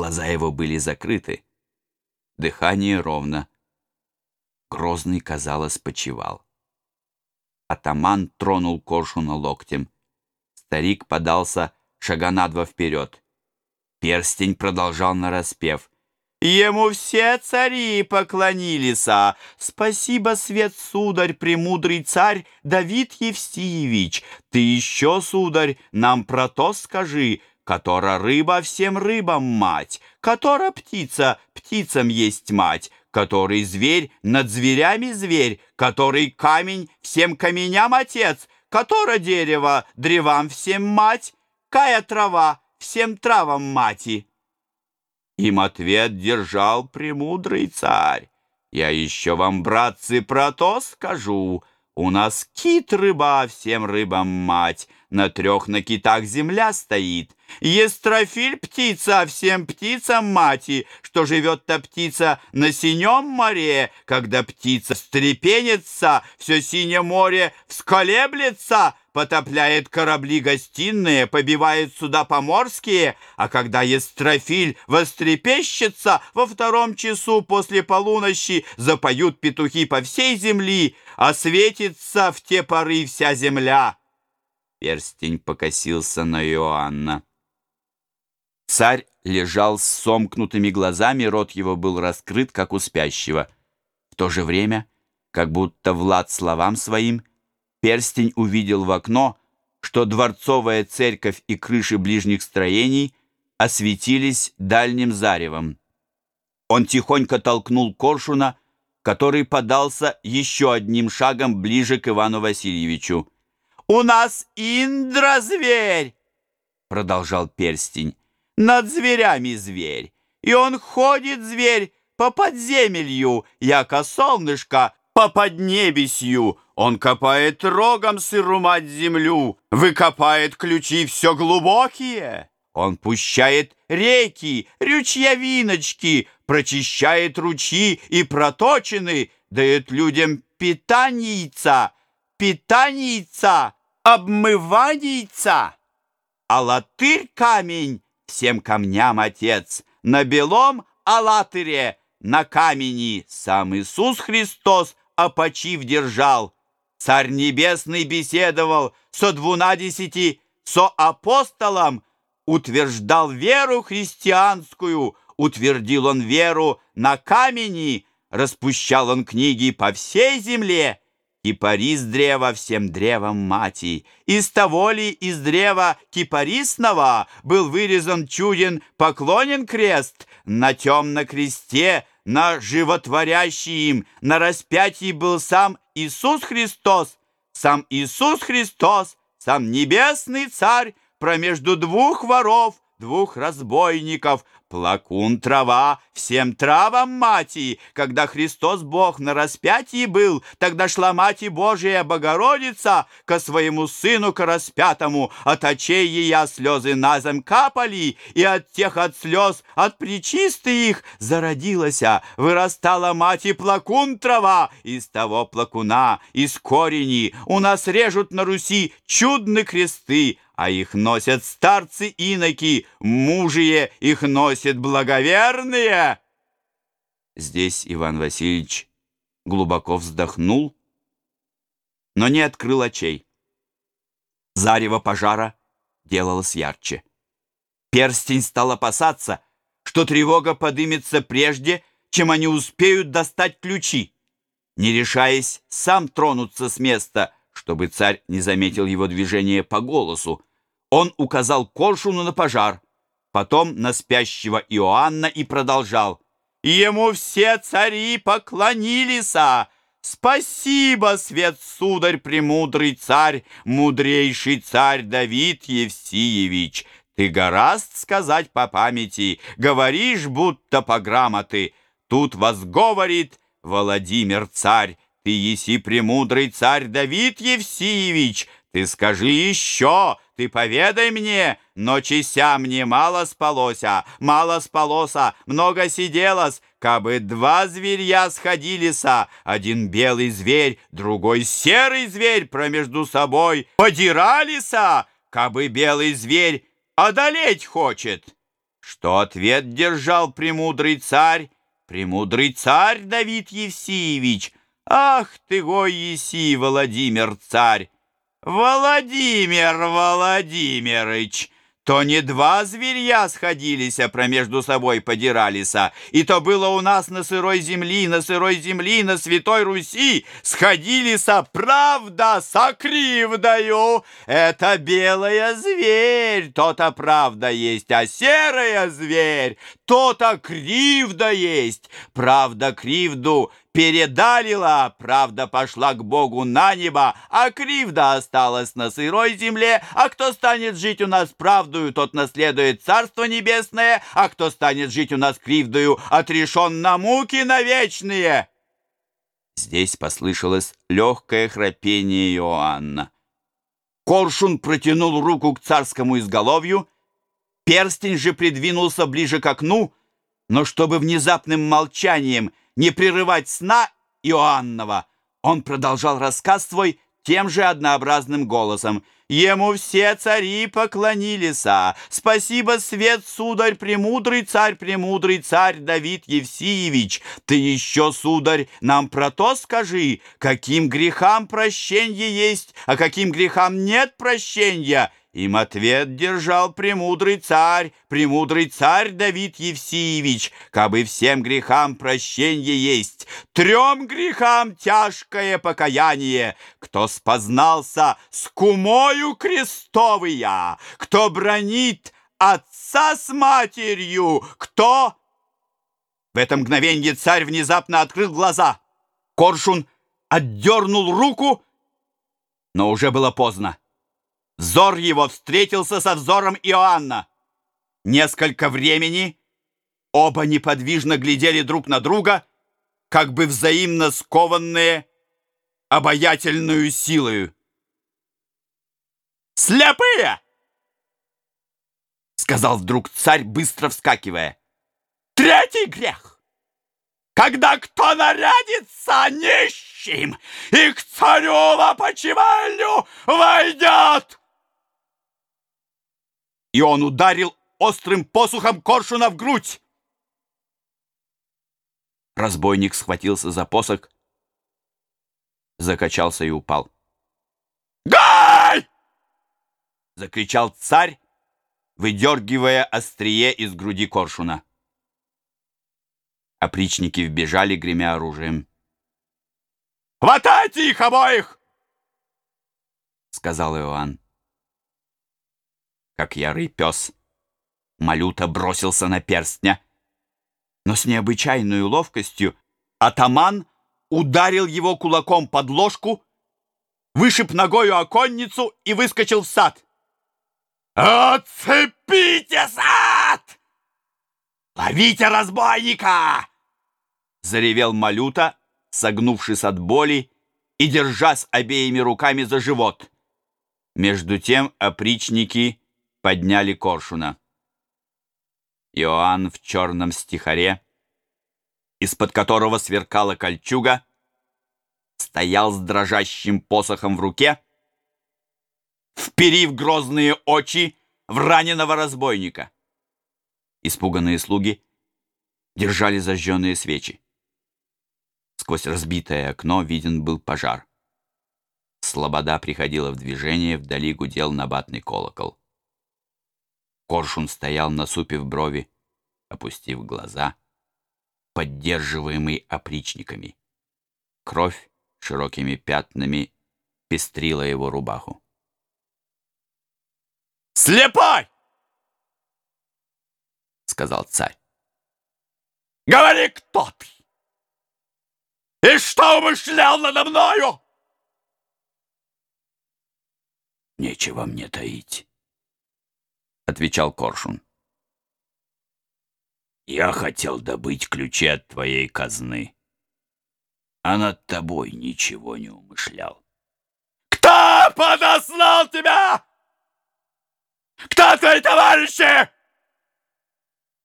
Глаза его были закрыты. Дыхание ровно. Грозный, казалось, почевал. Атаман тронул коршуна локтем. Старик подался шага на два вперед. Перстень продолжал нараспев. Ему все цари поклонились. а Спасибо, свет, сударь, премудрый царь Давид Евстиевич. Ты еще, сударь, нам про то скажи, Котора рыба всем рыбам мать, Котора птица птицам есть мать, Который зверь над зверями зверь, Который камень всем каменям отец, Котора дерево древам всем мать, Кая трава всем травам мати. Им ответ держал премудрый царь. Я еще вам, братцы, про то скажу. У нас кит рыба, всем рыбам мать. На трех на китах земля стоит. Естрофиль птица, всем птицам мати, Что живет-то птица на синем море. Когда птица стрепенется, все синее море всколеблется, потопляет корабли гостиные, побивает суда поморские, а когда Естрофиль вострепещется, во втором часу после полуночи запоют петухи по всей земли, а светится в те поры вся земля. Перстень покосился на Иоанна. Царь лежал с сомкнутыми глазами, рот его был раскрыт, как у спящего. В то же время, как будто Влад словам своим, Перстень увидел в окно, что дворцовая церковь и крыши ближних строений осветились дальним заревом. Он тихонько толкнул Коршуна, который подался еще одним шагом ближе к Ивану Васильевичу. «У нас Индра-зверь!» — продолжал перстень. «Над зверями зверь, и он ходит, зверь, по подземелью, яко солнышко, по поднебесью. Он копает рогом сыру мать землю, выкопает ключи все глубокие. Он пущает реки, ручья-виночки, прочищает ручьи и проточины, дает людям питанийца, питанийца, обмыванийца. А латырь камень всем камням отец, на белом алатыре, на камени сам Иисус Христос опочив держал. Царь Небесный беседовал со двунадесяти, со апостолом, утверждал веру христианскую, утвердил он веру на камени, распущал он книги по всей земле, Кипарис древа всем древом мати. Из того ли из древа кипарисного был вырезан чуден поклонен крест на темно кресте на животворящий им, на распятии был сам Иисус Христос, сам Иисус Христос, сам небесный царь, промежду двух воров, двух разбойников, Плакун трава, всем травам мати. Когда Христос Бог на распятии был, тогда шла Мати Божия Богородица ко своему сыну, ко распятому. От очей ее слезы назем капали, и от тех от слез, от причисты их зародилася, вырастала Мати Плакун трава. Из того плакуна, из корени у нас режут на Руси чудные кресты, а их носят старцы-иноки, мужие их носят благоверные. Здесь Иван Васильевич глубоко вздохнул, но не открыл очей. Зарево пожара делалось ярче. Перстень стал опасаться, что тревога подымется прежде, чем они успеют достать ключи. Не решаясь сам тронуться с места, чтобы царь не заметил его движения по голосу, он указал Коршуну на пожар, потом на спящего Иоанна и продолжал. «Ему все цари поклонились! Спасибо, свет сударь, премудрый царь, мудрейший царь Давид Евсеевич! Ты гораст сказать по памяти, говоришь, будто по грамоты. Тут вас говорит Владимир царь, ты еси премудрый царь Давид Евсеевич, ты скажи еще, ты поведай мне, ночи ся мне мало спалося, мало спалося, много сиделось, кабы два зверя сходилися, один белый зверь, другой серый зверь промежду собой подиралися, кабы белый зверь одолеть хочет. что ответ держал премудрый царь, премудрый царь Давид Евсеевич. Ах ты, гой еси, Владимир царь! Владимир Владимирыч! То не два зверья сходились, а промежду собой подиралися, и то было у нас на сырой земли, на сырой земли, на святой Руси, сходилися правда со. Это белая зверь, то-то правда есть, а серая зверь, то-то кривда есть. Правда кривду передалила, правда пошла к Богу на небо, а кривда осталась на сырой земле, а кто станет жить у нас правдою, тот наследует Царство Небесное, а кто станет жить у нас кривдою, отрешен на муки навечные. Здесь послышалось легкое храпение Иоанна. Коршун протянул руку к царскому изголовью, перстень же придвинулся ближе к окну, но чтобы внезапным молчанием не прерывать сна Иоаннова, он продолжал рассказ свой тем же однообразным голосом. Ему все цари поклонились. Спасибо, свет, сударь, премудрый царь, премудрый царь Давид Евсеевич. Ты еще, сударь, нам про то скажи, каким грехам прощенье есть, а каким грехам нет прощения. Им ответ держал премудрый царь, премудрый царь Давид Евсеевич, кабы всем грехам прощенье есть, трем грехам тяжкое покаяние. Кто спознался с кумою крестовыя, кто бронит отца с матерью, кто... В это мгновенье царь внезапно открыл глаза. Коршун отдернул руку, но уже было поздно. Взор его встретился со взором Иоанна. Несколько времени оба неподвижно глядели друг на друга, как бы взаимно скованные обаятельную силою. «Слепые!» — сказал вдруг царь, быстро вскакивая. «Третий грех! Когда кто нарядится нищим и к царю в опочивальню войдет!» И он ударил острым посухом коршуна в грудь. Разбойник схватился за посох, закачался и упал. «Гай!» — закричал царь, выдергивая острие из груди коршуна. Опричники вбежали, гремя оружием. «Хватайте их обоих!» — сказал Иоанн как ярый пес. Малюта бросился на перстня, но с необычайной ловкостью атаман ударил его кулаком под ложку, вышиб ногою оконницу и выскочил в сад. «Отцепите сад! Ловите разбойника!» Заревел Малюта, согнувшись от боли и держась обеими руками за живот. Между тем опричники подняли коршуна. Иоанн в черном стихаре, из-под которого сверкала кольчуга, стоял с дрожащим посохом в руке, вперив грозные очи в раненого разбойника. Испуганные слуги держали зажженные свечи. Сквозь разбитое окно виден был пожар. Слобода приходила в движение, вдали гудел набатный колокол. Коршун стоял, насупив брови, опустив глаза, поддерживаемый опричниками. Кровь широкими пятнами пестрила его рубаху. «Слепой!» — сказал царь. «Говори, кто ты? И что умышлял надо мною?» «Нечего мне таить» отвечал Коршун. Я хотел добыть ключи от твоей казны, а над тобой ничего не умышлял. Кто подослал тебя? Кто твои товарищи?